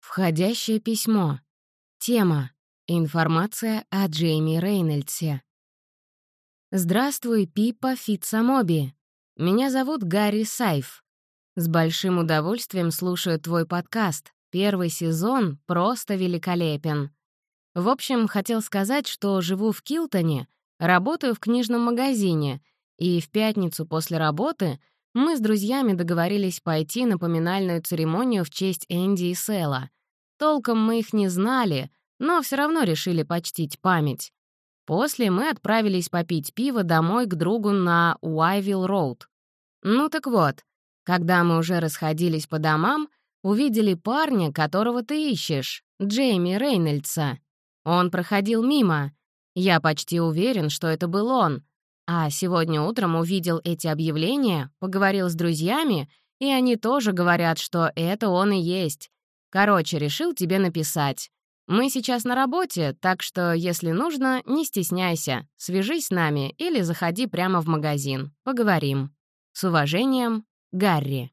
Входящее письмо. Тема. Информация о Джейми Рейнольдсе. Здравствуй, Пипа Фитсамоби. Меня зовут Гарри Сайф. С большим удовольствием слушаю твой подкаст. Первый сезон просто великолепен. В общем, хотел сказать, что живу в Килтоне, работаю в книжном магазине, и в пятницу после работы мы с друзьями договорились пойти на поминальную церемонию в честь Энди и Сэла — Толком мы их не знали, но все равно решили почтить память. После мы отправились попить пиво домой к другу на Уайвилл-Роуд. Ну так вот, когда мы уже расходились по домам, увидели парня, которого ты ищешь, Джейми Рейнольдса. Он проходил мимо. Я почти уверен, что это был он. А сегодня утром увидел эти объявления, поговорил с друзьями, и они тоже говорят, что это он и есть. Короче, решил тебе написать. Мы сейчас на работе, так что, если нужно, не стесняйся, свяжись с нами или заходи прямо в магазин. Поговорим. С уважением, Гарри.